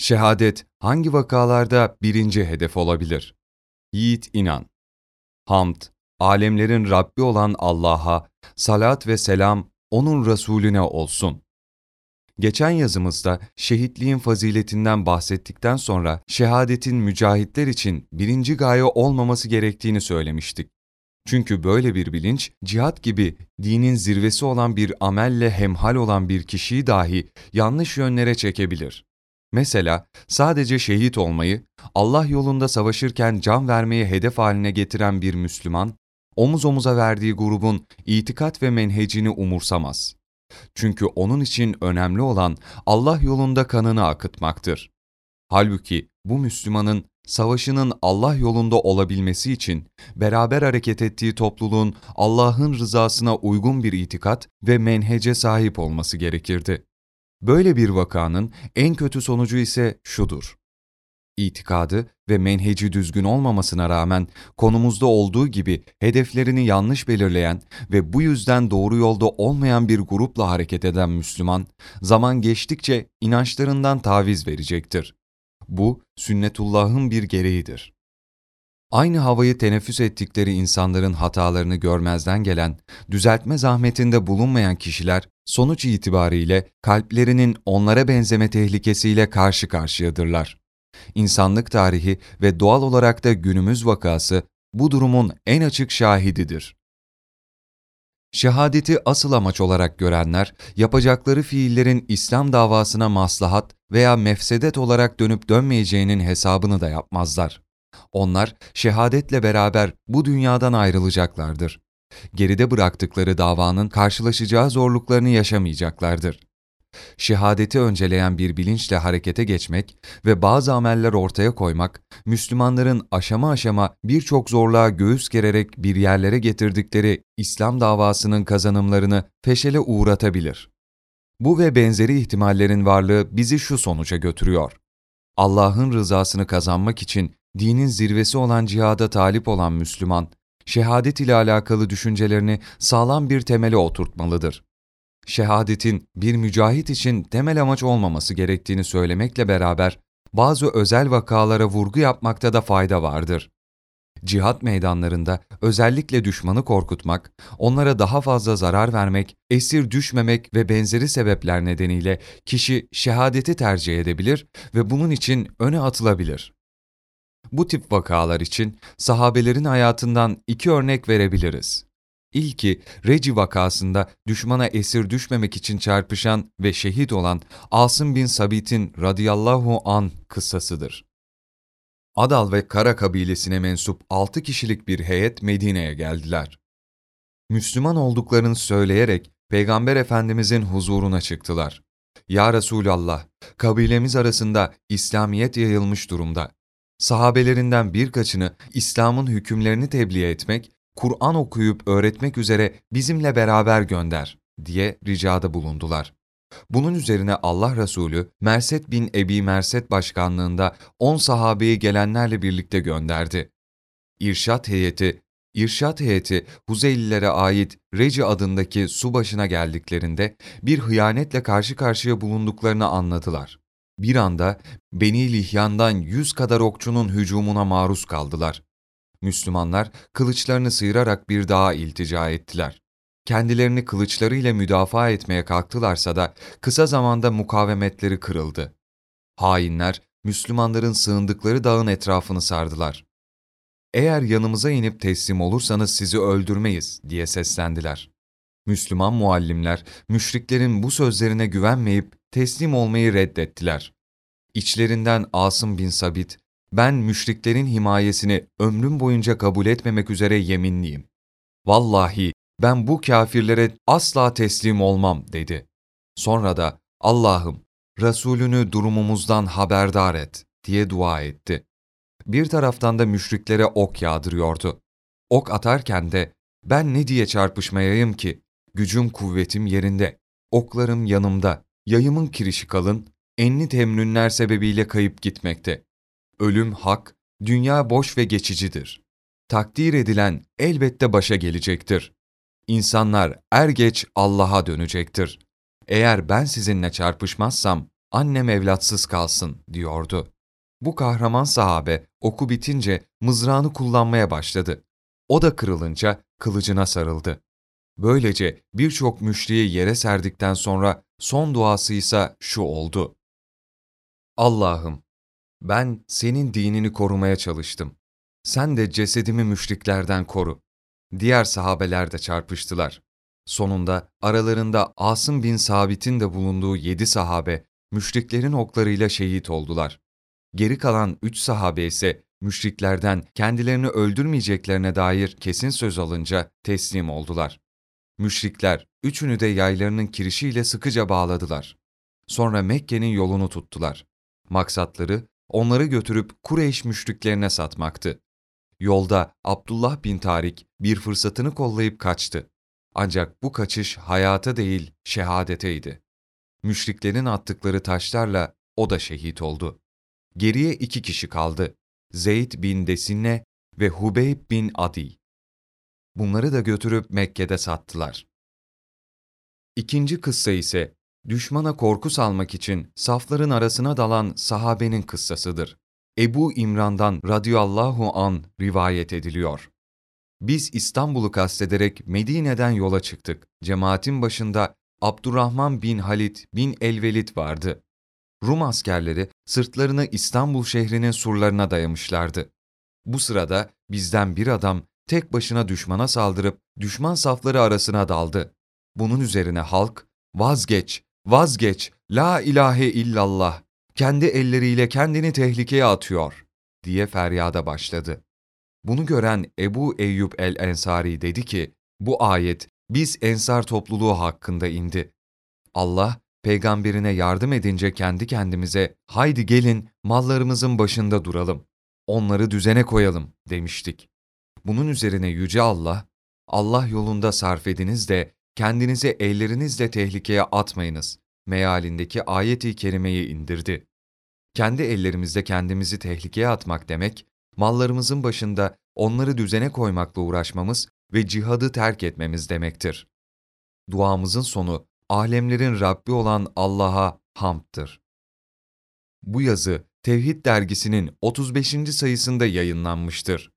Şehadet hangi vakalarda birinci hedef olabilir? Yiğit inan. Hamd, alemlerin Rabbi olan Allah'a, salat ve selam O'nun Resulüne olsun. Geçen yazımızda şehitliğin faziletinden bahsettikten sonra şehadetin mücahitler için birinci gaye olmaması gerektiğini söylemiştik. Çünkü böyle bir bilinç, cihat gibi dinin zirvesi olan bir amelle hemhal olan bir kişiyi dahi yanlış yönlere çekebilir. Mesela sadece şehit olmayı, Allah yolunda savaşırken can vermeyi hedef haline getiren bir Müslüman, omuz omuza verdiği grubun itikat ve menhecini umursamaz. Çünkü onun için önemli olan Allah yolunda kanını akıtmaktır. Halbuki bu Müslümanın savaşının Allah yolunda olabilmesi için beraber hareket ettiği topluluğun Allah'ın rızasına uygun bir itikat ve menhece sahip olması gerekirdi. Böyle bir vakanın en kötü sonucu ise şudur. İtikadı ve menheci düzgün olmamasına rağmen konumuzda olduğu gibi hedeflerini yanlış belirleyen ve bu yüzden doğru yolda olmayan bir grupla hareket eden Müslüman, zaman geçtikçe inançlarından taviz verecektir. Bu, sünnetullahın bir gereğidir. Aynı havayı teneffüs ettikleri insanların hatalarını görmezden gelen, düzeltme zahmetinde bulunmayan kişiler, sonuç itibariyle kalplerinin onlara benzeme tehlikesiyle karşı karşıyadırlar. İnsanlık tarihi ve doğal olarak da günümüz vakası bu durumun en açık şahididir. Şehadeti asıl amaç olarak görenler, yapacakları fiillerin İslam davasına maslahat veya mefsedet olarak dönüp dönmeyeceğinin hesabını da yapmazlar. Onlar şehadetle beraber bu dünyadan ayrılacaklardır. Geride bıraktıkları davanın karşılaşacağı zorluklarını yaşamayacaklardır. Şehadeti önceleyen bir bilinçle harekete geçmek ve bazı ameller ortaya koymak, Müslümanların aşama aşama birçok zorluğa göğüs gererek bir yerlere getirdikleri İslam davasının kazanımlarını feşele uğratabilir. Bu ve benzeri ihtimallerin varlığı bizi şu sonuca götürüyor. Allah'ın rızasını kazanmak için dinin zirvesi olan cihada talip olan Müslüman, şehadet ile alakalı düşüncelerini sağlam bir temele oturtmalıdır. Şehadetin bir mücahit için temel amaç olmaması gerektiğini söylemekle beraber bazı özel vakalara vurgu yapmakta da fayda vardır. Cihat meydanlarında özellikle düşmanı korkutmak, onlara daha fazla zarar vermek, esir düşmemek ve benzeri sebepler nedeniyle kişi şehadeti tercih edebilir ve bunun için öne atılabilir. Bu tip vakalar için sahabelerin hayatından iki örnek verebiliriz. İlki Reci vakasında düşmana esir düşmemek için çarpışan ve şehit olan Asım bin Sabit'in radıyallahu an kıssasıdır. Adal ve Kara kabilesine mensup altı kişilik bir heyet Medine'ye geldiler. Müslüman olduklarını söyleyerek Peygamber Efendimizin huzuruna çıktılar. Ya Resulallah, kabilemiz arasında İslamiyet yayılmış durumda. Sahabelerinden birkaçını İslam'ın hükümlerini tebliğ etmek, Kur'an okuyup öğretmek üzere bizimle beraber gönder diye ricada bulundular. Bunun üzerine Allah Resulü Merset bin Ebi Merset başkanlığında 10 sahabeyi gelenlerle birlikte gönderdi. İrşat heyeti İrşat heyeti Huzeylilere ait Reci adındaki su başına geldiklerinde bir hıyanetle karşı karşıya bulunduklarını anladılar. Bir anda Beni Lihyan'dan yüz kadar okçunun hücumuna maruz kaldılar. Müslümanlar kılıçlarını sıyırarak bir dağa iltica ettiler. Kendilerini kılıçlarıyla müdafaa etmeye kalktılarsa da kısa zamanda mukavemetleri kırıldı. Hainler Müslümanların sığındıkları dağın etrafını sardılar. Eğer yanımıza inip teslim olursanız sizi öldürmeyiz diye seslendiler. Müslüman muallimler müşriklerin bu sözlerine güvenmeyip teslim olmayı reddettiler. İçlerinden Asım bin Sabit, ben müşriklerin himayesini ömrüm boyunca kabul etmemek üzere yeminliyim. Vallahi ben bu kafirlere asla teslim olmam dedi. Sonra da Allah'ım Resulünü durumumuzdan haberdar et diye dua etti. Bir taraftan da müşriklere ok yağdırıyordu. Ok atarken de ben ne diye çarpışmayayım ki? Gücüm kuvvetim yerinde, oklarım yanımda, yayımın kirişi kalın, enli temrünler sebebiyle kayıp gitmekte. Ölüm hak, dünya boş ve geçicidir. Takdir edilen elbette başa gelecektir. İnsanlar er geç Allah'a dönecektir. Eğer ben sizinle çarpışmazsam annem evlatsız kalsın diyordu. Bu kahraman sahabe oku bitince mızrağını kullanmaya başladı. O da kırılınca kılıcına sarıldı. Böylece birçok müşriyi yere serdikten sonra son duası ise şu oldu. Allah'ım, ben senin dinini korumaya çalıştım. Sen de cesedimi müşriklerden koru. Diğer sahabeler de çarpıştılar. Sonunda aralarında Asım bin Sabit'in de bulunduğu yedi sahabe, müşriklerin oklarıyla şehit oldular. Geri kalan üç sahabe ise müşriklerden kendilerini öldürmeyeceklerine dair kesin söz alınca teslim oldular. Müşrikler üçünü de yaylarının kirişiyle sıkıca bağladılar. Sonra Mekke'nin yolunu tuttular. Maksatları onları götürüp Kureyş müşriklerine satmaktı. Yolda Abdullah bin Tarik bir fırsatını kollayıp kaçtı. Ancak bu kaçış hayata değil şehadeteydi. Müşriklerin attıkları taşlarla o da şehit oldu. Geriye iki kişi kaldı. Zeyd bin Desinne ve Hubeyb bin Adi. Bunları da götürüp Mekke'de sattılar. İkinci kıssa ise düşmana korku salmak için safların arasına dalan sahabenin kıssasıdır. Ebu İmran'dan radıyallahu an rivayet ediliyor. Biz İstanbul'u kastederek Medine'den yola çıktık. Cemaatin başında Abdurrahman bin Halit bin Elvelit vardı. Rum askerleri sırtlarını İstanbul şehrinin surlarına dayamışlardı. Bu sırada bizden bir adam tek başına düşmana saldırıp düşman safları arasına daldı. Bunun üzerine halk, vazgeç, vazgeç, la ilahe illallah, kendi elleriyle kendini tehlikeye atıyor, diye feryada başladı. Bunu gören Ebu Eyyub el-Ensari dedi ki, bu ayet biz ensar topluluğu hakkında indi. Allah, peygamberine yardım edince kendi kendimize, haydi gelin mallarımızın başında duralım, onları düzene koyalım demiştik. Bunun üzerine Yüce Allah, Allah yolunda sarf ediniz de kendinizi ellerinizle tehlikeye atmayınız mealindeki ayeti kerimeyi indirdi. Kendi ellerimizle kendimizi tehlikeye atmak demek, mallarımızın başında onları düzene koymakla uğraşmamız ve cihadı terk etmemiz demektir. Duamızın sonu, alemlerin Rabbi olan Allah'a hamdtır. Bu yazı Tevhid dergisinin 35. sayısında yayınlanmıştır.